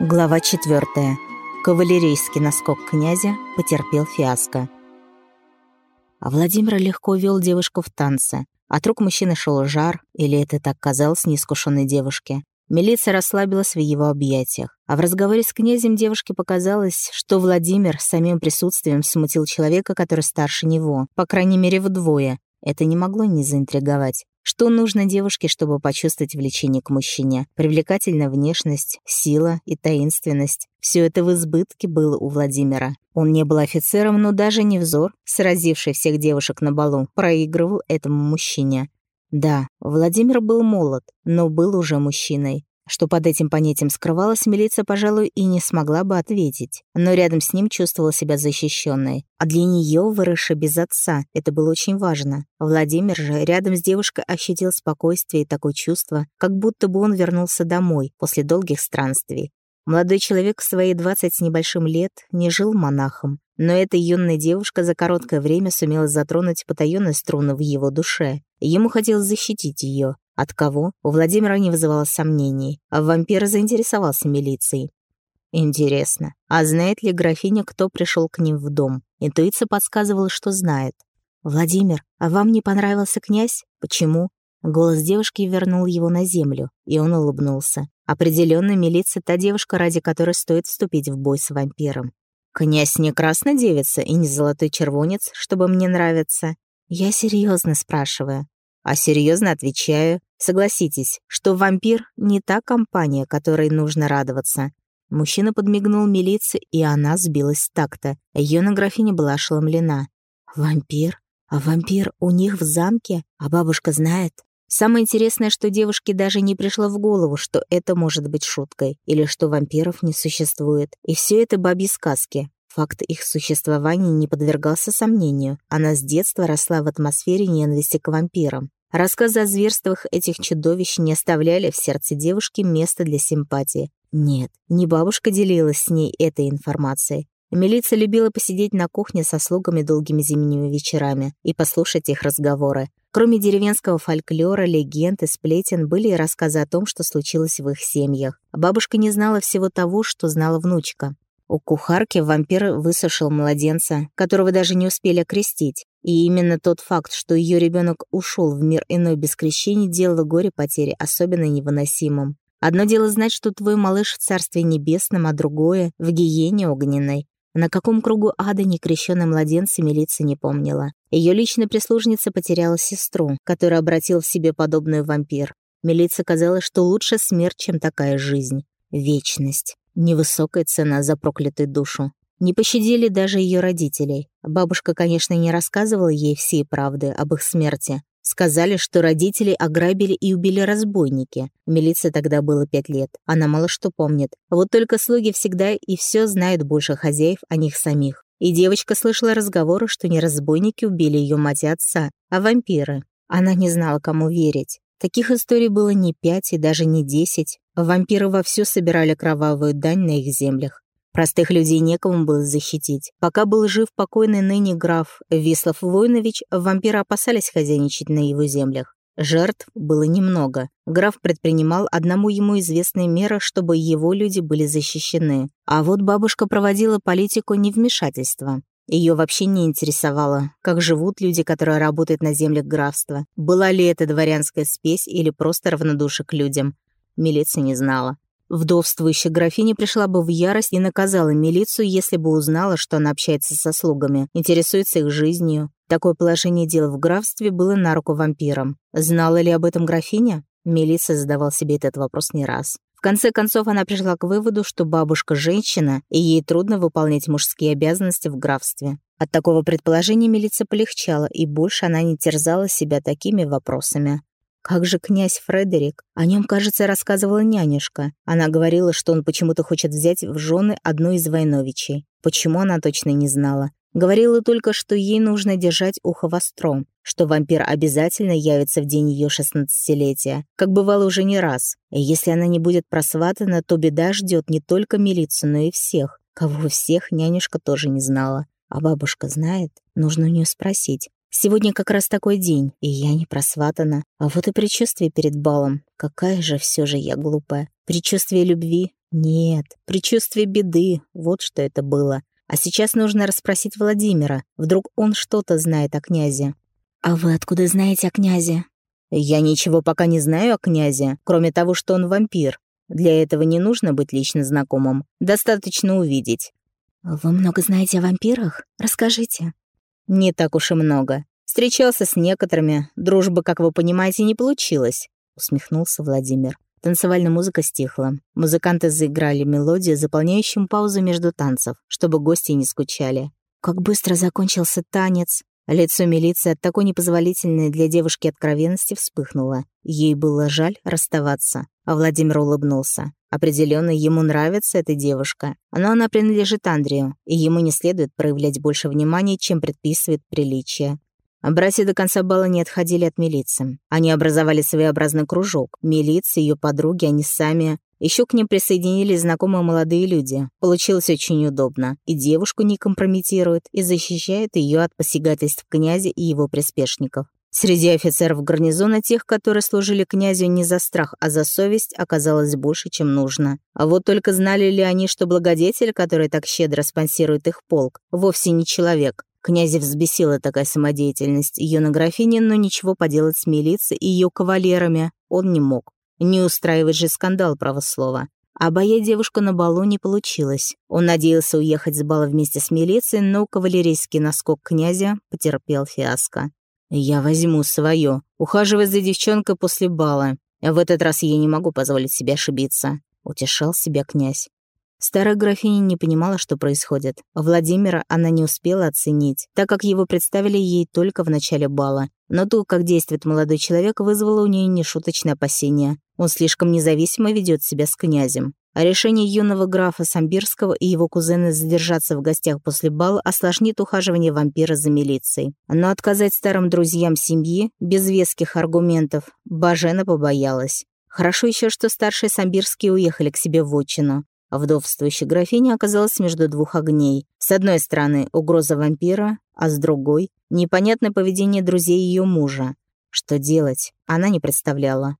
Глава 4. Кавалерийский наскок князя потерпел фиаско. А Владимир легко вел девушку в танце. От рук мужчины шел жар, или это так казалось неискушенной девушке. Милиция расслабилась в его объятиях. А в разговоре с князем девушке показалось, что Владимир самим присутствием смутил человека, который старше него, по крайней мере вдвое. Это не могло не заинтриговать. Что нужно девушке, чтобы почувствовать влечение к мужчине? Привлекательная внешность, сила и таинственность. Все это в избытке было у Владимира. Он не был офицером, но даже не взор, сразивший всех девушек на балу, проигрывал этому мужчине. Да, Владимир был молод, но был уже мужчиной. Что под этим понятием скрывалось, милиция, пожалуй, и не смогла бы ответить. Но рядом с ним чувствовала себя защищенной. А для нее, выросшей без отца, это было очень важно. Владимир же рядом с девушкой ощутил спокойствие и такое чувство, как будто бы он вернулся домой после долгих странствий. Молодой человек в свои двадцать с небольшим лет не жил монахом, но эта юная девушка за короткое время сумела затронуть потаённые струны в его душе. Ему хотелось защитить ее, от кого? У Владимира не вызывало сомнений, а вампир заинтересовался милицией. Интересно, а знает ли графиня, кто пришел к ним в дом? Интуиция подсказывала, что знает. «Владимир, а вам не понравился князь? Почему?» Голос девушки вернул его на землю, и он улыбнулся. Определенно, милиция — та девушка, ради которой стоит вступить в бой с вампиром. «Князь не красная девица и не золотой червонец, чтобы мне нравиться. Я серьезно спрашиваю. А серьезно отвечаю. Согласитесь, что вампир не та компания, которой нужно радоваться. Мужчина подмигнул милиции, и она сбилась с такта. Юна графиня была ошеломлена. «Вампир? А вампир у них в замке? А бабушка знает?» Самое интересное, что девушке даже не пришло в голову, что это может быть шуткой, или что вампиров не существует. И все это бабьи сказки. Факт их существования не подвергался сомнению. Она с детства росла в атмосфере ненависти к вампирам. Рассказы о зверствах этих чудовищ не оставляли в сердце девушки места для симпатии. Нет, не бабушка делилась с ней этой информацией. Милиция любила посидеть на кухне со слугами долгими зимними вечерами и послушать их разговоры. Кроме деревенского фольклора, легенд и сплетен были и рассказы о том, что случилось в их семьях. Бабушка не знала всего того, что знала внучка. У кухарки вампир высушил младенца, которого даже не успели окрестить. И именно тот факт, что ее ребенок ушел в мир иной без крещения, делало горе потери особенно невыносимым. Одно дело знать, что твой малыш в Царстве Небесном, а другое — в гиене огненной. На каком кругу ада некрещенной младенца милиция не помнила. Ее личная прислужница потеряла сестру, которая обратил в себе подобную вампир. Милиция казалось, что лучше смерть, чем такая жизнь. Вечность. Невысокая цена за проклятую душу. Не пощадили даже ее родителей. Бабушка, конечно, не рассказывала ей всей правды об их смерти. Сказали, что родителей ограбили и убили разбойники. Милиции тогда было пять лет. Она мало что помнит. Вот только слуги всегда и все знают больше хозяев о них самих. И девочка слышала разговоры, что не разбойники убили ее мать и отца, а вампиры. Она не знала, кому верить. Таких историй было не пять и даже не десять. Вампиры вовсю собирали кровавую дань на их землях. Простых людей некому было защитить. Пока был жив покойный ныне граф Вислав Войнович, вампиры опасались хозяйничать на его землях. Жертв было немного. Граф предпринимал одному ему известные меры, чтобы его люди были защищены. А вот бабушка проводила политику невмешательства. Ее вообще не интересовало, как живут люди, которые работают на землях графства. Была ли это дворянская спесь или просто равнодушие к людям. Милиция не знала. Вдовствующая графиня пришла бы в ярость и наказала милицию, если бы узнала, что она общается со слугами, интересуется их жизнью. Такое положение дел в графстве было на руку вампирам. Знала ли об этом графиня? Милиция задавал себе этот вопрос не раз. В конце концов, она пришла к выводу, что бабушка – женщина, и ей трудно выполнять мужские обязанности в графстве. От такого предположения милиция полегчала, и больше она не терзала себя такими вопросами. Как же князь Фредерик? О нем, кажется, рассказывала нянюшка. Она говорила, что он почему-то хочет взять в жены одну из Войновичей. Почему она точно не знала. Говорила только, что ей нужно держать ухо востро, что вампир обязательно явится в день ее шестнадцатилетия, как бывало уже не раз. И если она не будет просватана, то беда ждет не только милицию, но и всех. Кого всех нянюшка тоже не знала. А бабушка знает? Нужно у нее спросить. Сегодня как раз такой день, и я не просватана. А вот и предчувствие перед балом. Какая же все же я глупая. Предчувствие любви. Нет, предчувствие беды, вот что это было. А сейчас нужно расспросить Владимира. Вдруг он что-то знает о князе. «А вы откуда знаете о князе?» «Я ничего пока не знаю о князе, кроме того, что он вампир. Для этого не нужно быть лично знакомым. Достаточно увидеть». «Вы много знаете о вампирах? Расскажите». «Не так уж и много. Встречался с некоторыми. Дружба, как вы понимаете, не получилась», — усмехнулся Владимир. Танцевальная музыка стихла. Музыканты заиграли мелодию, заполняющую паузу между танцев, чтобы гости не скучали. Как быстро закончился танец. Лицо милиции от такой непозволительной для девушки откровенности вспыхнуло. Ей было жаль расставаться, Владимир улыбнулся. Определенно ему нравится эта девушка, но она принадлежит Андрею, и ему не следует проявлять больше внимания, чем предписывает приличие. Братья до конца бала не отходили от милиции. Они образовали своеобразный кружок. Милиция, ее подруги, они сами. Еще к ним присоединились знакомые молодые люди. Получилось очень удобно. И девушку не компрометирует, и защищает ее от посягательств князя и его приспешников. Среди офицеров гарнизона тех, которые служили князю не за страх, а за совесть, оказалось больше, чем нужно. А вот только знали ли они, что благодетель, который так щедро спонсирует их полк, вовсе не человек, Князя взбесила такая самодеятельность ее на графине, но ничего поделать с милицией и ее кавалерами он не мог. Не устраивать же скандал, правослова. А боя девушку на балу не получилось. Он надеялся уехать с бала вместе с милицией, но кавалерийский наскок князя потерпел фиаско. «Я возьму свое. Ухаживай за девчонкой после бала. В этот раз я не могу позволить себе ошибиться», — утешал себя князь. Старая графиня не понимала, что происходит. Владимира она не успела оценить, так как его представили ей только в начале бала. Но то, как действует молодой человек, вызвало у нее нешуточное опасение. Он слишком независимо ведет себя с князем. А решение юного графа Самбирского и его кузена задержаться в гостях после бала осложнит ухаживание вампира за милицией. Но отказать старым друзьям семьи без веских аргументов Бажена побоялась. Хорошо еще, что старшие самбирские уехали к себе в отчину. Вдовствующая графиня оказалась между двух огней. С одной стороны, угроза вампира, а с другой — непонятное поведение друзей ее мужа. Что делать, она не представляла.